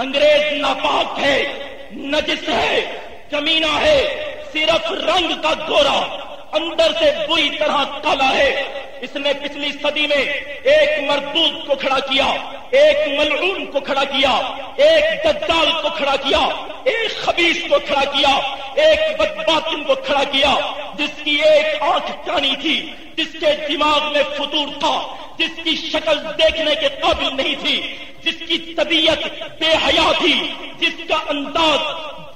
انگریز ناپاک ہے، نجس ہے کمینہ ہے، صرف رنگ کا گورا، اندر سے بری طرح کالا ہے۔ اس نے پچھلی صدی میں ایک مردود کو کھڑا کیا، ایک ملعون کو کھڑا کیا، ایک دجال کو کھڑا کیا، ایک خبیص کو کھڑا کیا، ایک بدباطن کو کھڑا کیا، جس کی ایک آنکھ کانی تھی، جس کے دماغ میں فطور تھا جس کی شکل دیکھنے کے قابل نہیں تھی، جس کی طبیعت بے حیا تھی، جس کا انداز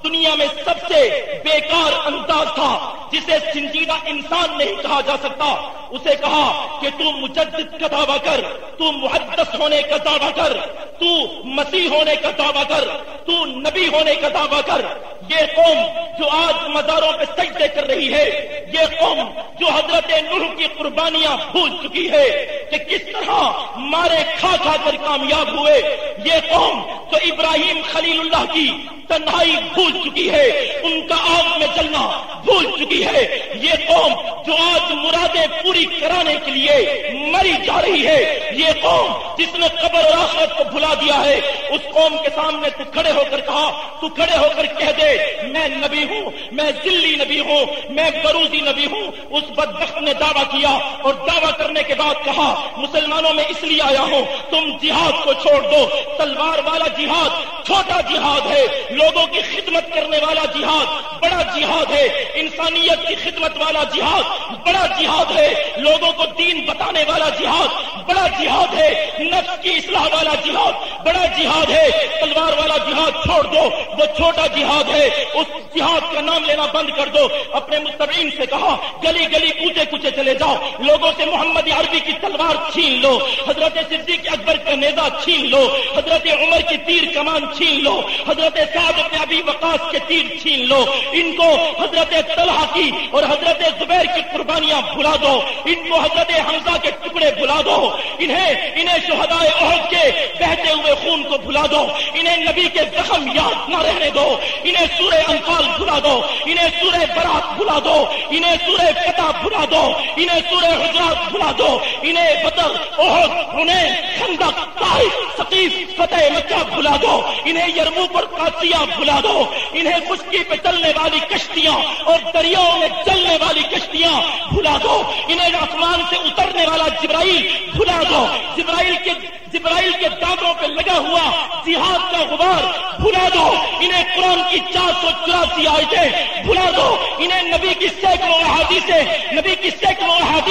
دنیا میں سب سے بیکار انداز تھا، جسے سنجیدہ انسان نہیں کہا جا سکتا۔ اسے کہا کہ تو مجدد کا دعویٰ کر، تو محدث ہونے کا دعویٰ کر، تو مسیح ہونے کا دعویٰ کر، تو نبی ہونے کا دعویٰ کر۔ یہ قوم جو آج مزاروں پہ سجدے کر رہی ہے، یہ قوم جو حضرت نوح کی قربانیاں بھول چکی ہے کہ کس طرح مارے کھا کھا کر کامیاب ہوئے۔ یہ قوم جو ابراہیم خلیل اللہ کی تنہائی بھول چکی ہے، ان کا آگ میں چلنا بھول چکی ہے۔ یہ قوم جو آج مرادیں پوری کرانے کے لیے مری جا رہی ہے، یہ قوم جس نے قبر اور آخرت کو بھلا دیا ہے، اس قوم کے سامنے تو کھڑے ہو کر کہا، تو کھڑے ہو کر کہہ دے، میں نبی ہوں، میں ذلی نبی ہوں، میں بروزی نبی ہوں۔ اس بدبخت نے دعویٰ کیا اور دعویٰ کرنے کے بعد کہا، مسلمانوں میں اس لیے آیا ہوں، تم جہاد کو چھوڑ دو، تلوار والا جہاد چھوٹا جہاد ہے۔ لوگوں کی خدمت کرنے والا جہاد بڑا جہاد ہے۔ انسانیت کی خدمت والا جہاد بڑا جہاد ہے۔ لوگوں کو دین بتانے والا جہاد بڑا جہاد ہے۔ نفس کی اصلاح والا جہاد بڑا جہاد ہے، تلوار والا جہاد چھوڑ دو وہ چھوٹا جہاد ہے، اس جہاد کا نام لینا بند کر دو۔ اپنے مستقین سے کہا، گلی گلی کوچے کوچے چلے جاؤ۔ لوگوں سے محمد عربی کی تلوار چھین لو۔ حضرت صدیق اکبر کا نیزا چھین لو۔ حضرت عمر کی تیر کمان چھین لو۔ حضرت سعد اپنے ابھی وقاص کے تیر چھین لو۔ ان کو حضرت طلحہ کی اور حضرت زبیر کی قربانیاں بھلا دو۔ ان کو حضرت حمزہ کے ٹکڑے بھلا دو۔ انہیں انہیں شہدائے عہد کے بہتے ہوئے خون کو بھلا دو، انہیں نبی کے زخم یاد نہ رہنے دو، انہیں سورہ انفال بھلا دو، انہیں سورہ برات بھلا دو، انہیں سورہ فتح بھلا دو، انہیں سورہ حجرات بھلا دو، انہیں بدر اوہد انہیں خندق طائف فتح مکہ بھلا دو، انہیں یرمو پر قادسیہ بھلا دو، انہیں خشکی پہ چلنے والی کشتیاں اور دریاؤں میں چلنے والی کشتیاں بھلا دو، انہیں آسمان سے اترنے والا جبرائیل بھلا دو۔ جبرائیل کے جبرائیل کے دانتوں پہ لگا ہوا جہاد کا غبار بھلا دو۔ انہیں قرآن کی چار سو چوراسی آیتیں بھلا دو۔ انہیں نبی کی سینکڑوں احادیث نبی کی سینکڑوں احادیث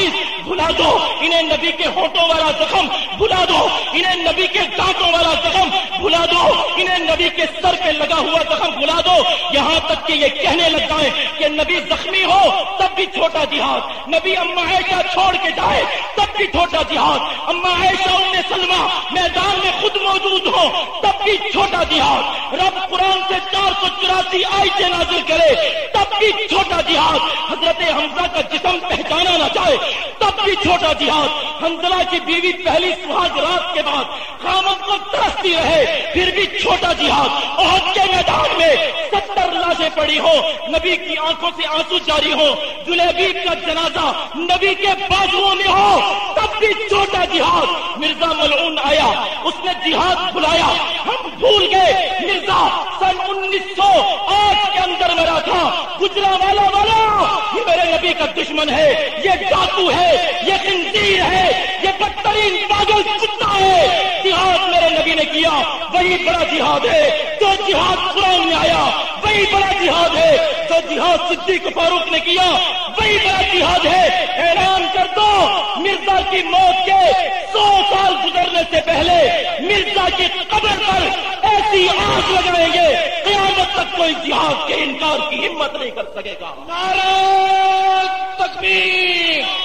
بلا دو، انہیں نبی کے ہوٹوں والا زخم، بلا دو، انہیں نبی کے دانتوں والا زخم، بلا دو۔ نبی کے سر پہ لگا ہوا زخم بھلا دو۔ یہاں تک کہ یہ کہنے لگ جائیں کہ نبی زخمی ہو تب بھی چھوٹا جہاد۔ نبی اما عائشہ چھوڑ کے جائے تب بھی چھوٹا جہاد۔ اما عائشہ ام سلمہ میدان میں خود موجود ہو تب بھی چھوٹا جہاد۔ رب قرآن سے چار سو چوراسی آئیٹیں نازل کرے تب بھی چھوٹا جہاد۔ حضرت حمزہ کا جسم پہچانا نہ چاہے تب بھی چھوٹا جہاد۔ حنزلہ کی بیوی پہلی سہاگ رات کے بعد خامد کو ترستی رہے، پھر بھی چھوٹا جہاد۔ عہد کے میدان میں ستر لاشیں پڑی ہو نبی کی آنکھوں سے آنسو جاری ہو جلیبی کا جنازہ نبی کے بازو میں ہو۔ تب بھی چھوٹا جہاد مرزا ملعون آیا، اس نے جہاد بلایا ہم بھول گئے، مرزا سن انیس سو آٹھ کے اندر میرا تھا۔ گجرا والا والا یہ میرے نبی کا دشمن ہے۔ یہ ڈاکو ہے، یہ خنزیر ہے، یہ بدترین پاگل کتا ہے۔ جہاد میرے نبی نے کیا۔ وہی بڑا جہاد ہے جو جہاد قرآن میں آیا۔ وہی بڑا جہاد ہے جو جہاد صدیق فاروق نے کیا۔ وہی بڑا جہاد ہے۔ اعلان کر دو مرزا کی موت کے سو سال گزرنے سے پہلے مرزا کی قبر پر ایسی آگ لگائیں گے، قیامت تک کوئی جہاد کے انکار کی ہمت نہیں کر سکے گا۔ نعرہ تکبیر۔